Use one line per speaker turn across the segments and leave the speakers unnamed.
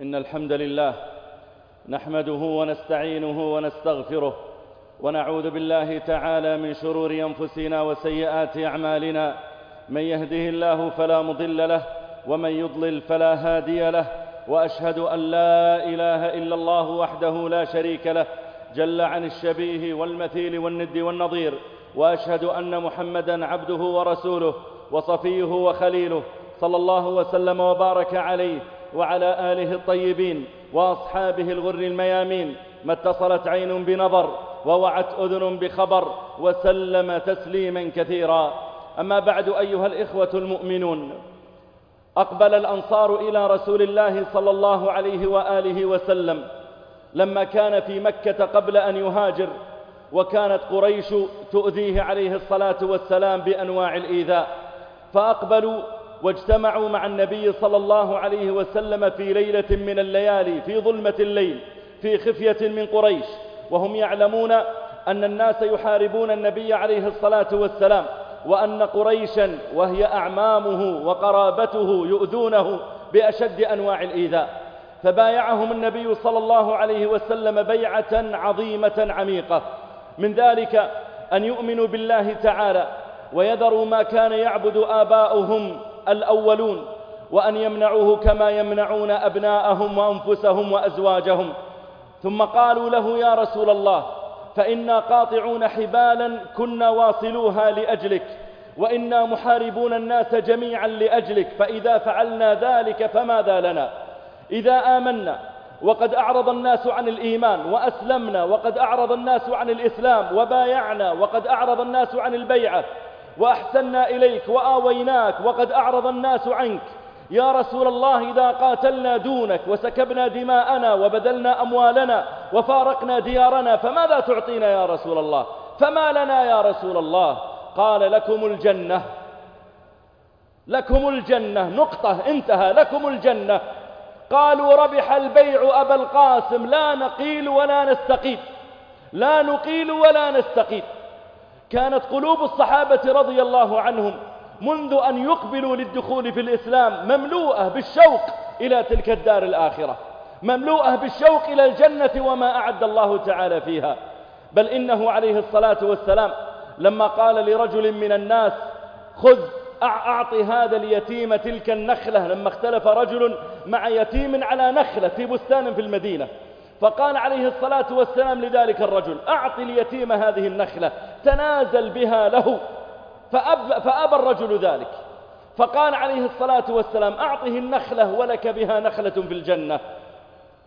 إن الحمد لله نحمده ونستعينه ونستغفره ونعوذ بالله تعالى من شرور أنفسنا وسيئات أعمالنا. من يهده الله فلا مضل له ومن يضلل فلا هادي له وأشهد أن لا إله إلا الله وحده لا شريك له جل عن الشبيه والمثيل والند والنظير وأشهد أن محمدا عبده ورسوله وصفيه وخليله صلى الله وسلم وبارك عليه وعلى آله الطيبين وأصحابه الغر الميامين ما اتصلت عين بنظر ووعت أذن بخبر وسلم تسليما كثيرا. أما بعد أيها الإخوة المؤمنون أقبل الأنصار إلى رسول الله صلى الله عليه وآله وسلم لما كان في مكة قبل أن يهاجر وكانت قريش تؤذيه عليه الصلاة والسلام بأنواع الإيذاء فأقبلوا واجتمعوا مع النبي صلى الله عليه وسلم في ليلة من الليالي في ظلمة الليل في خفية من قريش. وهم يعلمون أن الناس يحاربون النبي عليه الصلاة والسلام وأن قريشا وهي أعمامه وقرابته يؤذونه بأشد أنواع الإيذاء. فبايعهم النبي صلى الله عليه وسلم بيعة عظيمة عميقة. من ذلك أن يؤمنوا بالله تعالى ويذروا ما كان يعبد آباؤهم الأولون وأن يمنعوه كما يمنعون أبناءهم وأنفسهم وأزواجهم. ثم قالوا له يا رسول الله فإنا قاطعون حبالا كنا واصلوها لأجلك وإنا محاربون الناس جميعا لأجلك فإذا فعلنا ذلك فماذا لنا؟ إذا آمنا وقد أعرض الناس عن الإيمان وأسلمنا وقد أعرض الناس عن الإسلام وبايعنا وقد أعرض الناس عن البيعة وأحسنا إليك وآويناك وقد أعرض الناس عنك. يا رسول الله إذا قاتلنا دونك وسكبنا دماءنا وبذلنا أموالنا وفارقنا ديارنا فماذا تعطينا يا رسول الله؟ فما لنا يا رسول الله؟ قال لكم الجنة. لكم الجنة. نقطة انتهى. لكم الجنة. قالوا ربح البيع أبا القاسم. لا نقيل ولا نستقيم. لا نقيل ولا نستقيم. كانت قلوب الصحابة رضي الله عنهم منذ أن يقبلوا للدخول في الإسلام مملوءة بالشوق إلى تلك الدار الآخرة مملوءة بالشوق إلى الجنة وما أعد الله تعالى فيها. بل إنه عليه الصلاة والسلام لما قال لرجل من الناس خذ أعطي هذا اليتيم تلك النخلة. لما اختلف رجل مع يتيم على نخلة في بستان في المدينة فقال عليه الصلاة والسلام لذلك الرجل أعطي اليتيم هذه النخلة تنازل بها له. فأب فأبى الرجل ذلك. فقال عليه الصلاة والسلام أعطه النخلة ولك بها نخلة في الجنة.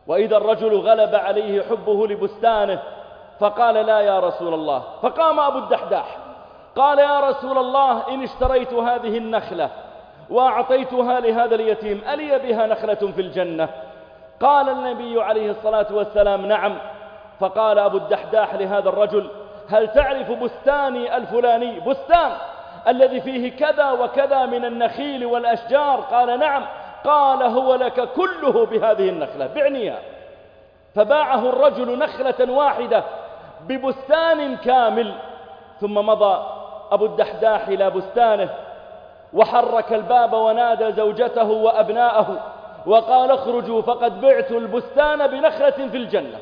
وإذا الرجل غلب عليه حبه لبستانه فقال لا يا رسول الله. فقام أبو الدحداح. قال يا رسول الله إن اشتريت هذه النخلة وأعطيتها لهذا اليتيم ألي بها نخلة في الجنة؟ قال النبي عليه الصلاة والسلام نعم فقال أبو الدحداح لهذا الرجل هل تعرف بستاني الفلاني؟ بستان الذي فيه كذا وكذا من النخيل والأشجار؟ قال نعم قال هو لك كله بهذه النخلة بعنيها فباعه الرجل نخلة واحدة ببستان كامل ثم مضى أبو الدحداح إلى بستانه وحرك الباب ونادى زوجته وأبناءه وقال اخرجوا فقد بعت البستان بنخلة في الجنة.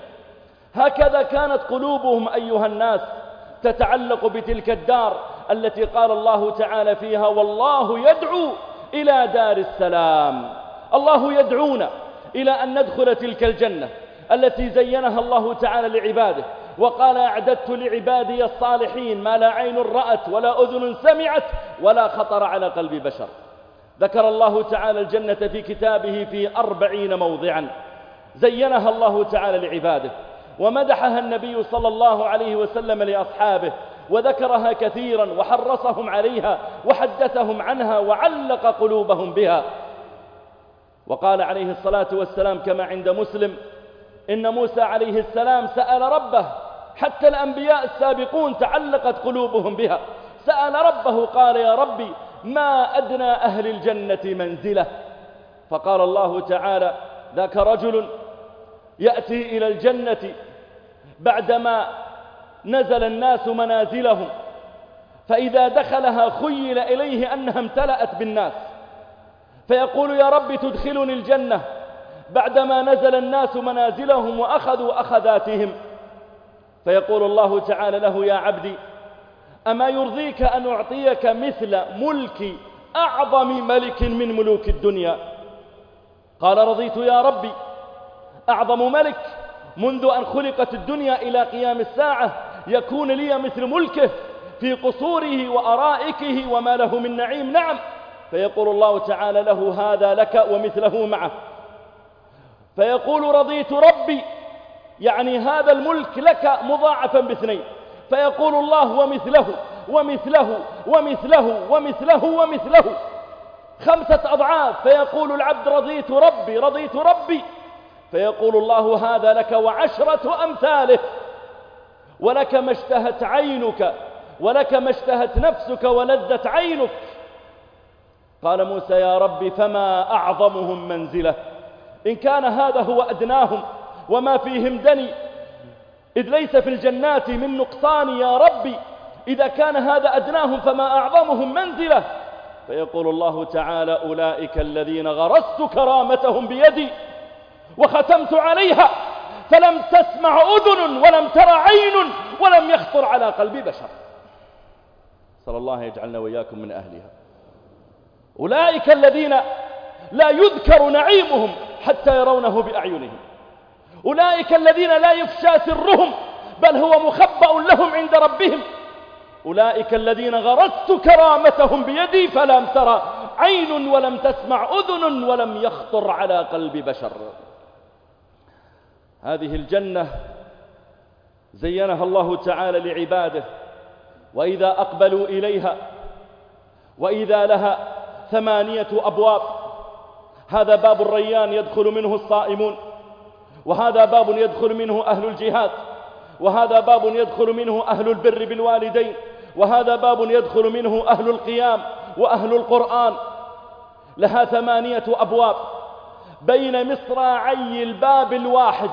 هكذا كانت قلوبهم أيها الناس تتعلق بتلك الدار التي قال الله تعالى فيها والله يدعو إلى دار السلام. الله يدعونا إلى أن ندخل تلك الجنة التي زينها الله تعالى لعباده. وقال أعددت لعبادي الصالحين ما لا عين رأت ولا أذن سمعت ولا خطر على قلب بشر. ذكر الله تعالى الجنة في كتابه في أربعين موضعا. زينها الله تعالى لعباده. ومدحها النبي صلى الله عليه وسلم لأصحابه. وذكرها كثيرا وحرصهم عليها وحدثهم عنها وعلق قلوبهم بها. وقال عليه الصلاة والسلام كما عند مسلم إن موسى عليه السلام سأل ربه حتى الأنبياء السابقون تعلقت قلوبهم بها. سأل ربه قال يا ربي ما أدنى أهل الجنة منزلة. فقال الله تعالى ذاك رجل يأتي إلى الجنة بعدما نزل الناس منازلهم فإذا دخلها خيل إليه أنها امتلأت بالناس. فيقول يا رب تدخلني الجنة بعدما نزل الناس منازلهم وأخذوا أخذاتهم. فيقول الله تعالى له يا عبدي أما يرضيك أن أعطيك مثل ملك أعظم ملك من ملوك الدنيا؟ قال رضيت يا ربي أعظم ملك منذ أن خلقت الدنيا إلى قيام الساعة يكون لي مثل ملكه في قصوره وأرائكه وما له من نعيم. نعم. فيقول الله تعالى له هذا لك ومثله معه. فيقول رضيت ربي يعني هذا الملك لك مضاعفا باثنين. فيقول الله ومثله ومثله ومثله ومثله ومثله. خمسة أضعاف. فيقول العبد رضيت ربي رضيت ربي. فيقول الله هذا لك وعشرة أمثاله. ولك ما اشتهت عينك ولك ما اشتهت نفسك ولذت عينك. قال موسى يا رب فما أعظمهم منزلة؟ إن كان هذا هو أدناهم وما فيهم دني. إذ ليس في الجنات من نقصان يا ربي. إذا كان هذا أدناهم فما أعظمهم منزلة. فيقول الله تعالى أولئك الذين غرست كرامتهم بيدي وختمت عليها. فلم تسمع أذن ولم ترى عين ولم يخطر على قلب بشر. صلى الله يجعلنا وإياكم من أهلها. أولئك الذين لا يذكر نعيمهم حتى يرونه بأعينهم. أولئك الذين لا يفشى سرهم بل هو مخبأ لهم عند ربهم. أولئك الذين غرست كرامتهم بيدي فلم ترى عين ولم تسمع أذن ولم يخطر على قلب بشر. هذه الجنة زينها الله تعالى لعباده وإذا أقبلوا إليها وإذا لها ثمانية أبواب هذا باب الريان يدخل منه الصائمون. وهذا باب يدخل منه أهل الجهاد وهذا باب يدخل منه أهل البر بالوالدين وهذا باب يدخل منه أهل القيام وأهل القرآن. لها ثمانية أبواب. بين مصراعي الباب الواحد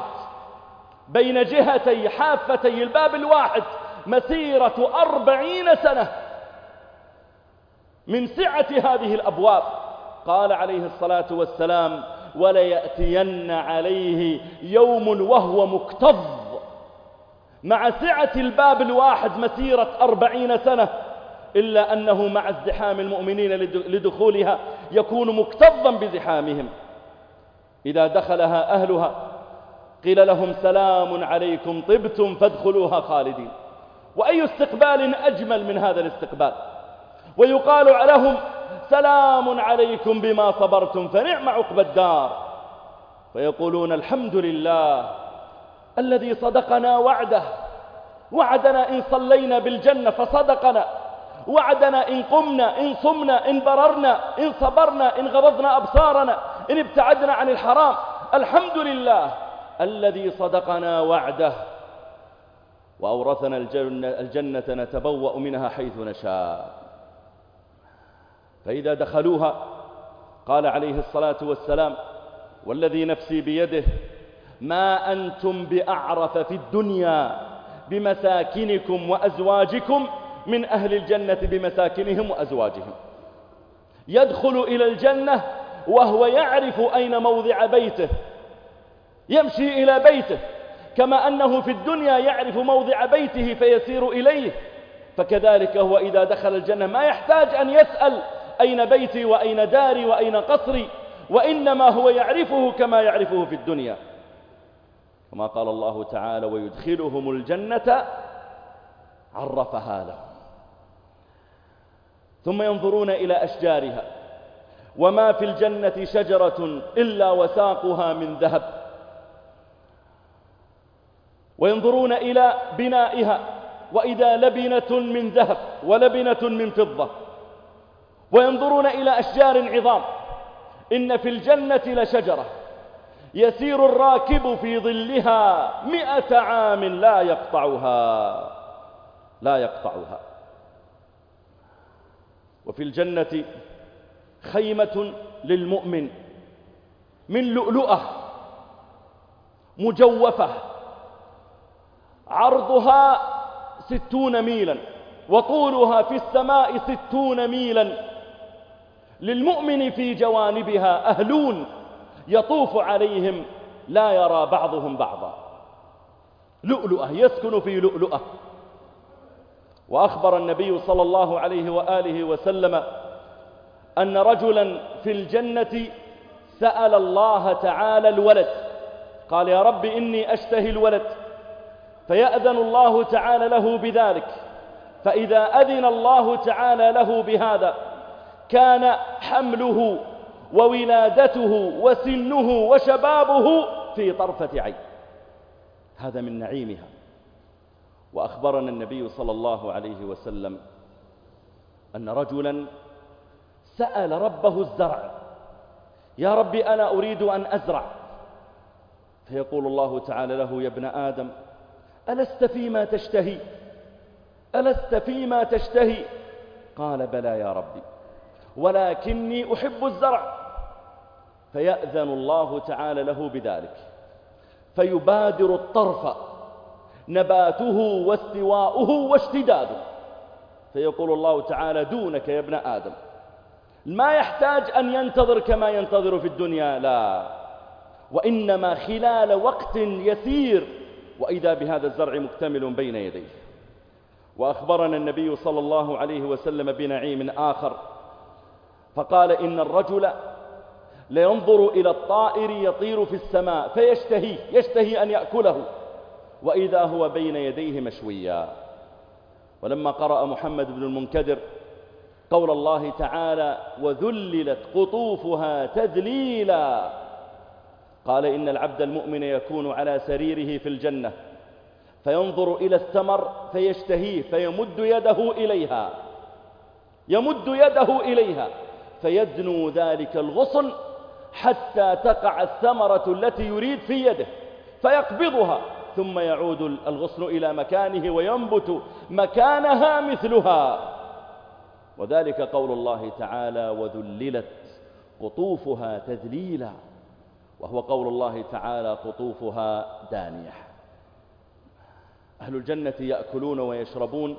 بين جهتي حافتي الباب الواحد مسيرة أربعين سنة. من سعة هذه الأبواب قال عليه الصلاة والسلام وليأتين عليه يوم وهو مكتظ. مع سعة الباب الواحد مسيرة أربعين سنة إلا أنه مع ازدحام المؤمنين لدخولها يكون مكتظا بزحامهم. إذا دخلها أهلها قيل لهم سلام عليكم طبتم فادخلوها خالدين. وأي استقبال أجمل من هذا الاستقبال؟ ويقال لهم سلام عليكم بما صبرتم فنعم عقب الدار. فيقولون الحمد لله الذي صدقنا وعده. وعدنا إن صلينا بالجنة فصدقنا. وعدنا إن قمنا إن صمنا إن بررنا إن صبرنا إن غضضنا أبصارنا إن ابتعدنا عن الحرام. الحمد لله الذي صدقنا وعده. وأورثنا الجنة, نتبوأ منها حيث نشاء. فإذا دخلوها قال عليه الصلاة والسلام والذي نفسي بيده ما أنتم بأعرف في الدنيا بمساكنكم وأزواجكم من أهل الجنة بمساكنهم وأزواجهم. يدخل إلى الجنة وهو يعرف أين موضع بيته. يمشي إلى بيته. كما أنه في الدنيا يعرف موضع بيته فيسير إليه. فكذلك هو إذا دخل الجنة ما يحتاج أن يسأل أين بيتي وأين داري وأين قصري وإنما هو يعرفه كما يعرفه في الدنيا. كما قال الله تعالى ويدخلهم الجنة عرفها لهم. ثم ينظرون إلى أشجارها وما في الجنة شجرة إلا وساقها من ذهب. وينظرون إلى بنائها وإذا لبنة من ذهب ولبنة من فضة. وينظرون إلى أشجار عظام. إن في الجنة لشجرة. يسير الراكب في ظلها مئة عام لا يقطعها. لا يقطعها. وفي الجنة خيمة للمؤمن. من لؤلؤة مجوفة. عرضها ستون ميلا. وطولها في السماء ستون ميلا. للمؤمن في جوانبها أهلون يطوف عليهم لا يرى بعضهم بعضا. لؤلؤة يسكن في لؤلؤة. وأخبر النبي صلى الله عليه وآله وسلم أن رجلا في الجنة سأل الله تعالى الولد قال يا رب إني أشتهي الولد فيأذن الله تعالى له بذلك فإذا أذن الله تعالى له بهذا كان حمله وولادته وسنه وشبابه في طرفة عين. هذا من نعيمها. وأخبرنا النبي صلى الله عليه وسلم أن رجلا سأل ربه الزرع يا رب أنا أريد أن أزرع. فيقول الله تعالى له يا ابن آدم ألست فيما تشتهي؟ ألست فيما تشتهي؟ قال بلى يا ربي. ولكني أحب الزرع. فيأذن الله تعالى له بذلك. فيبادر الطرف نباته واستواؤه واشتداده. فيقول الله تعالى دونك يا ابن آدم. ما يحتاج أن ينتظر كما ينتظر في الدنيا لا. وإنما خلال وقت يسير. وإذا بهذا الزرع مكتمل بين يديه. وأخبرنا النبي صلى الله عليه وسلم بنعيم آخر. فقال إن الرجل لينظر إلى الطائر يطير في السماء فيشتهي يشتهي أن يأكله وإذا هو بين يديه مشويا. ولما قرأ محمد بن المنكدر قول الله تعالى وذللت قطوفها تذليلا قال إن العبد المؤمن يكون على سريره في الجنة فينظر إلى الثمر فيشتهيه فيمد يده إليها يمد يده إليها. فيدنو ذلك الغصن حتى تقع الثمرة التي يريد في يده فيقبضها ثم يعود الغصن إلى مكانه وينبت مكانها مثلها. وذلك قول الله تعالى وذللت قطوفها تذليلا وهو قول الله تعالى قطوفها دانية. أهل الجنة يأكلون ويشربون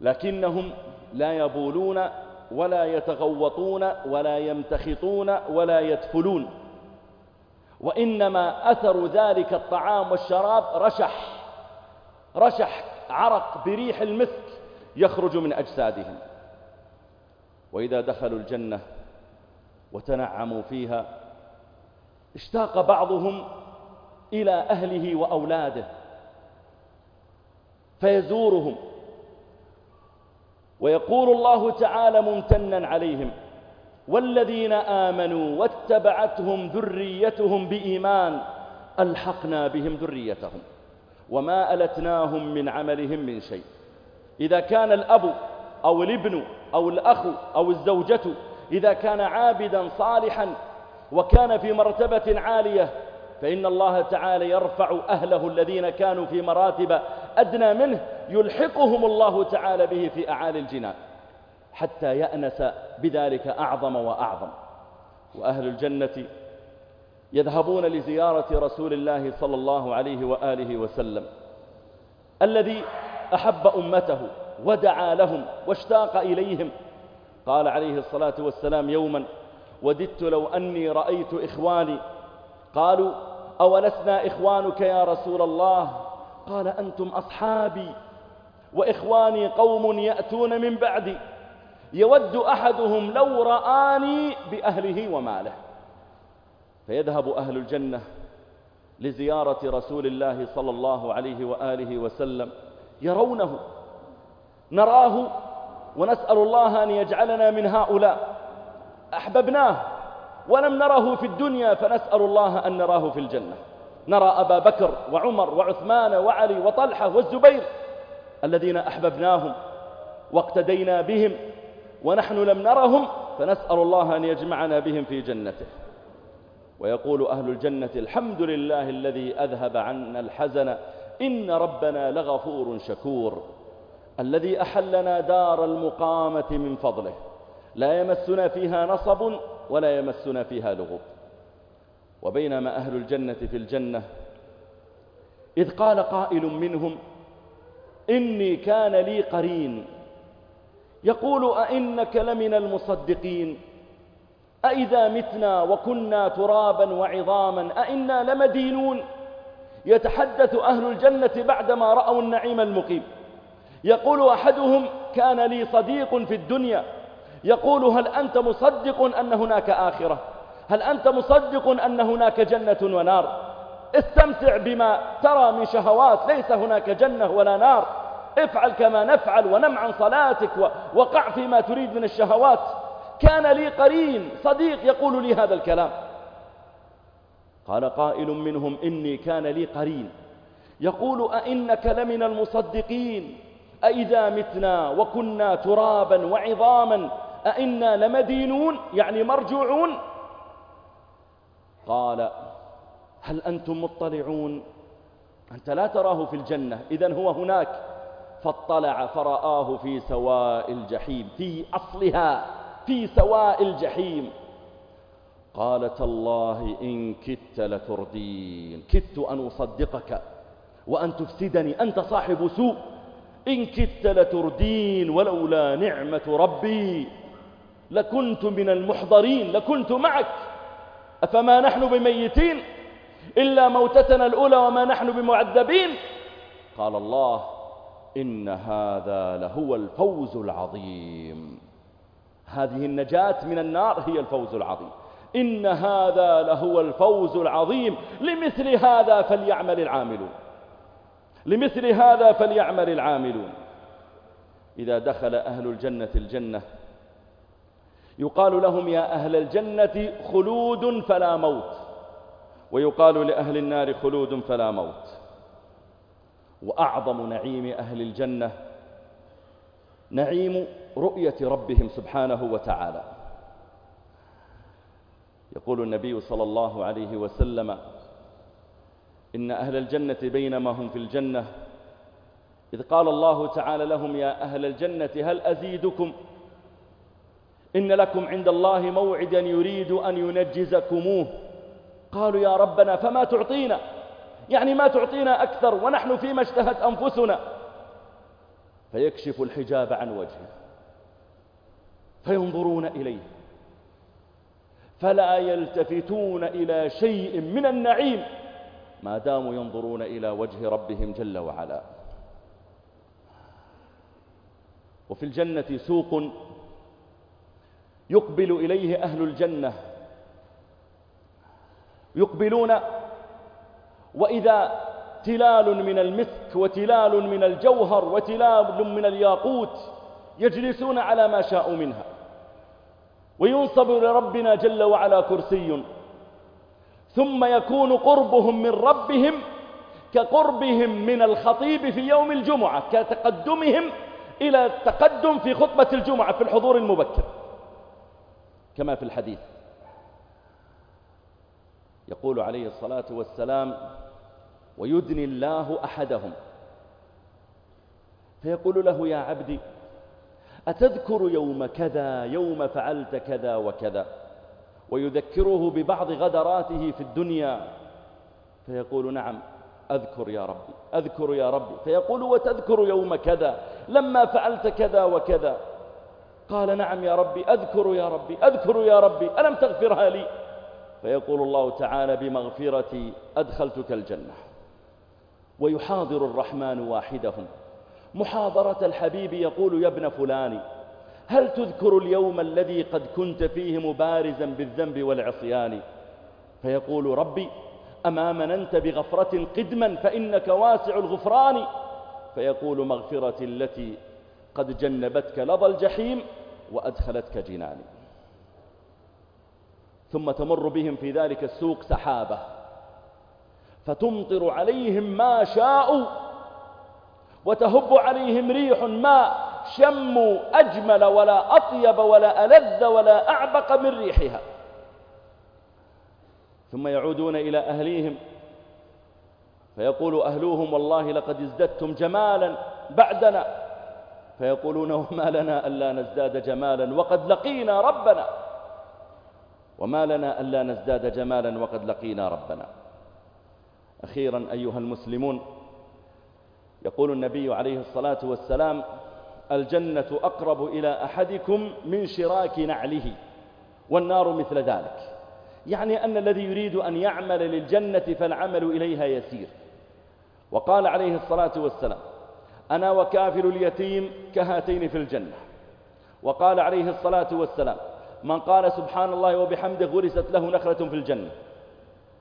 لكنهم لا يبولون ولا يتغوطون ولا يمتخطون ولا يدفلون. وإنما أثر ذلك الطعام والشراب رشح رشح عرق بريح المسك يخرج من أجسادهم. وإذا دخلوا الجنة وتنعموا فيها اشتاق بعضهم إلى أهله وأولاده فيزورهم. ويقول الله تعالى ممتنا عليهم والذين آمنوا واتبعتهم ذريتهم بإيمان ألحقنا بهم ذريتهم وما ألتناهم من عملهم من شيء. إذا كان الأب أو الابن أو الأخ أو الزوجة إذا كان عابدا صالحا وكان في مرتبة عالية فإن الله تعالى يرفع أهله الذين كانوا في مراتب أدنى منه يلحقهم الله تعالى به في أعالي الجنان حتى يأنس بذلك أعظم وأعظم. وأهل الجنة يذهبون لزيارة رسول الله صلى الله عليه وآله وسلم الذي أحب أمته ودعا لهم واشتاق إليهم. قال عليه الصلاة والسلام يوما وددت لو أني رأيت إخواني. قالوا أولسنا إخوانك يا رسول الله؟ قال أنتم أصحابي. وإخواني قوم يأتون من بعدي يود أحدهم لو رآني بأهله وماله. فيذهب أهل الجنة لزيارة رسول الله صلى الله عليه وآله وسلم. يرونه. نراه. ونسأل الله أن يجعلنا من هؤلاء. أحببناه. ولم نره في الدنيا فنسأل الله أن نراه في الجنة. نرى أبا بكر وعمر وعثمان وعلي وطلحة والزبير. الذين أحببناهم واقتدينا بهم ونحن لم نرهم فنسأل الله أن يجمعنا بهم في جنته. ويقول أهل الجنة الحمد لله الذي أذهب عنا الحزن إن ربنا لغفور شكور. الذي أحلنا دار المقامة من فضله. لا يمسنا فيها نصب ولا يمسنا فيها لغوب. وبينما أهل الجنة في الجنة إذ قال قائل منهم إني كان لي قرين. يقول أئنك لمن المصدقين. أئذا متنا وكنا ترابا وعظاما أئنا لمدينون. يتحدث أهل الجنة بعدما رأوا النعيم المقيم. يقول أحدهم كان لي صديق في الدنيا. يقول هل أنت مصدق أن هناك آخرة؟ هل أنت مصدق أن هناك جنة ونار؟ استمتع بما ترى من شهوات ليس هناك جنة ولا نار. افعل كما نفعل ونم عن صلاتك وقع فيما تريد من الشهوات. كان لي قرين صديق يقول لي هذا الكلام. قال قائل منهم إني كان لي قرين. يقول أئنك لمن المصدقين؟ أئذا متنا وكنا ترابا وعظاما أئنا لمدينون يعني مرجوعون؟ قال هل أنتم مطلعون؟ أنت لا تراه في الجنة. إذا هو هناك. فاطلع فرآه في سواء الجحيم في أصلها في سواء الجحيم. قال تالله إن كدت لتردين. كدت أن أصدقك وأن تفسدني. أنت صاحب سوء. إن كدت لتردين ولولا نعمة ربي لكنت من المحضرين لكنت معك. أفما نحن بميتين؟ إلا موتتنا الأولى وما نحن بمعذبين. قال الله إن هذا لهو الفوز العظيم. هذه النجاة من النار هي الفوز العظيم. إن هذا لهو الفوز العظيم. لمثل هذا فليعمل العاملون. لمثل هذا فليعمل العاملون. إذا دخل أهل الجنة الجنة يقال لهم يا أهل الجنة خلود فلا موت. ويقال لأهل النار خلود فلا موت. وأعظم نعيم أهل الجنة نعيم رؤية ربهم سبحانه وتعالى. يقول النبي صلى الله عليه وسلم إن أهل الجنة بينما هم في الجنة. إذ قال الله تعالى لهم يا أهل الجنة هل أزيدكم؟ إن لكم عند الله موعدا يريد أن ينجزكموه. قالوا يا ربنا فما تعطينا؟ يعني ما تعطينا أكثر ونحن فيما اشتهت أنفسنا. فيكشف الحجاب عن وجهه. فينظرون إليه. فلا يلتفتون إلى شيء من النعيم. ما داموا ينظرون إلى وجه ربهم جل وعلا. وفي الجنة سوق يقبل إليه أهل الجنة. يقبلون. وإذا تلال من المسك وتلال من الجوهر وتلال من الياقوت يجلسون على ما شاءوا منها. وينصب لربنا جل وعلا كرسي. ثم يكون قربهم من ربهم كقربهم من الخطيب في يوم الجمعة كتقدمهم إلى التقدم في خطبة الجمعة في الحضور المبكر. كما في الحديث. يقول عليه الصلاة والسلام ويدني الله أحدهم. فيقول له يا عبدي أتذكر يوم كذا يوم فعلت كذا وكذا ويذكره ببعض غدراته في الدنيا. فيقول نعم أذكر يا ربي أذكر يا ربي. فيقول وتذكر يوم كذا لما فعلت كذا وكذا. قال نعم يا ربي أذكر يا ربي أذكر يا ربي ألم تغفرها لي؟ فيقول الله تعالى بمغفرتي أدخلتك الجنة. ويحاضر الرحمن واحدهم. محاضرة الحبيب يقول يا ابن فلان هل تذكر اليوم الذي قد كنت فيه مبارزا بالذنب والعصيان؟ فيقول ربي أما مننت بغفرة قدما فإنك واسع الغفران. فيقول مغفرتي التي قد جنبتك لظى الجحيم وأدخلتك جناني. ثم تمر بهم في ذلك السوق سحابة. فتمطر عليهم ما شاءوا وتهب عليهم ريح ما شموا أجمل ولا أطيب ولا ألذ ولا أعبق من ريحها. ثم يعودون إلى أهليهم فيقول أهلوهم والله لقد ازددتم جمالا بعدنا. فيقولون وما لنا ألا نزداد جمالا وقد لقينا ربنا. وما لنا ألا نزداد جمالا وقد لقينا ربنا. أخيرا أيها المسلمون يقول النبي عليه الصلاة والسلام الجنة أقرب إلى أحدكم من شراك نعله والنار مثل ذلك. يعني أن الذي يريد أن يعمل للجنة فالعمل إليها يسير. وقال عليه الصلاة والسلام أنا وكافل اليتيم كهاتين في الجنة. وقال عليه الصلاة والسلام من قال سبحان الله وبحمده غرست له نخلة في الجنة.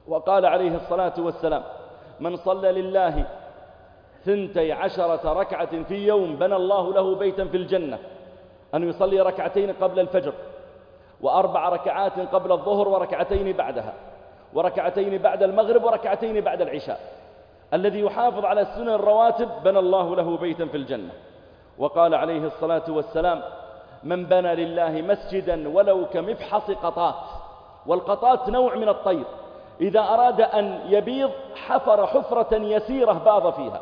وقال عليه الصلاة والسلام من صلى لله ثنتي عشرة ركعة في يوم بنى الله له بيتا في الجنة أن يصلي ركعتين قبل الفجر وأربع ركعات قبل الظهر وركعتين بعدها وركعتين بعد المغرب وركعتين بعد العشاء. الذي يحافظ على السنن الرواتب بنى الله له بيتا في الجنة. وقال عليه الصلاة والسلام من بنى لله مسجدا ولو كمفحص قطات. والقطات نوع من الطير. إذا أراد أن يبيض حفر حفرة يسيرة باض فيها.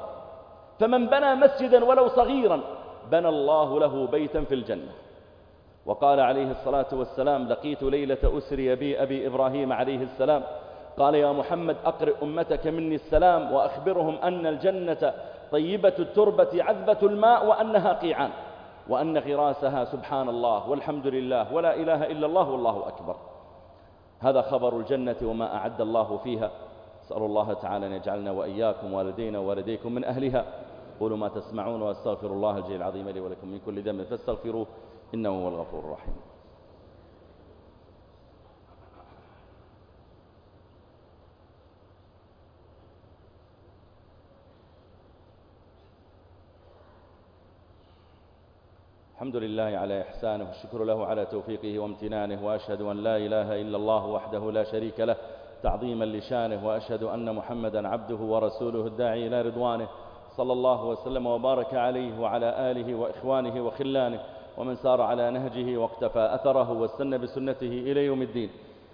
فمن بنى مسجدا ولو صغيرا بنى الله له بيتا في الجنة. وقال عليه الصلاة والسلام لقيت ليلة أسري بي أبي إبراهيم عليه السلام. قال يا محمد أقرئ أمتك مني السلام وأخبرهم أن الجنة طيبة التربة عذبة الماء وأنها قيعان. وأن غراسها سبحان الله والحمد لله ولا إله إلا الله والله أكبر. هذا خبر الجنة وما أعد الله فيها. أسأل الله تعالى أن يجعلنا وإياكم والدينا ووالديكم من أهلها. قولوا ما تسمعون وأستغفر الله الجليل العظيم لي ولكم من كل ذنب فاستغفروه إنه هو الغفور الرحيم. الحمد لله على إحسانه والشكر له على توفيقه وامتنانه وأشهد أن لا إله إلا الله وحده لا شريك له تعظيما لشانه وأشهد أن محمدا عبده ورسوله الداعي إلى رضوانه صلى الله وسلم وبارك عليه وعلى آله وإخوانه وخلانه ومن سار على نهجه واقتفى أثره واستنى بسنته إلى يوم الدين.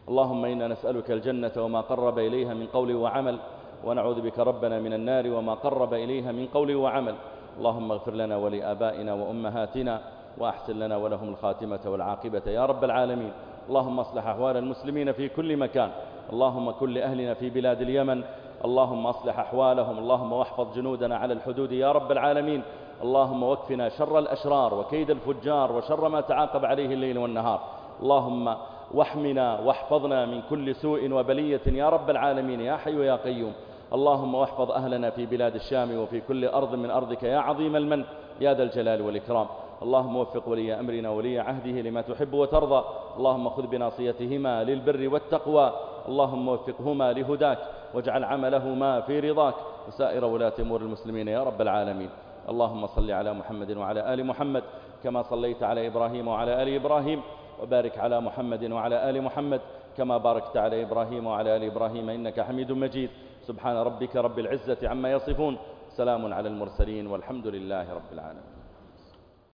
اللهم إنا نسألك الجنة وما قرب إليها من قول وعمل ونعوذ بك ربنا من النار وما قرب إليها من قول وعمل. اللهم اغفر لنا ولآبائنا وأمهاتنا وأحسن لنا ولهم الخاتمة والعاقبة يا رب العالمين. اللهم اصلح أحوال المسلمين في كل مكان. اللهم كن لأهلنا في بلاد اليمن. اللهم أصلح أحوالهم. اللهم واحفظ جنودنا على الحدود يا رب العالمين. اللهم وكفنا شر الأشرار وكيد الفجار وشر ما تعاقب عليه الليل والنهار. اللهم واحمنا واحفظنا من كل سوء وبلية يا رب العالمين يا حي يا قيوم. اللهم واحفظ أهلنا في بلاد الشام وفي كل أرض من أرضك يا عظيم المن يا ذا الجلال والإكرام. اللهم وفق ولي أمرنا ولي عهده لما تحب وترضى. اللهم خذ بناصيتهما للبر والتقوى. اللهم وفقهما لهداك واجعل عملهما في رضاك. وسائر ولاة أمور المسلمين يا رب العالمين. اللهم صل على محمد وعلى آل محمد كما صليت على إبراهيم وعلى آل إبراهيم. وبارك على محمد وعلى آل محمد كما باركت على إبراهيم وعلى آل إبراهيم إنك حميد مجيد. سبحان ربك رب العزة عما يصفون سلام على المرسلين والحمد لله رب العالمين.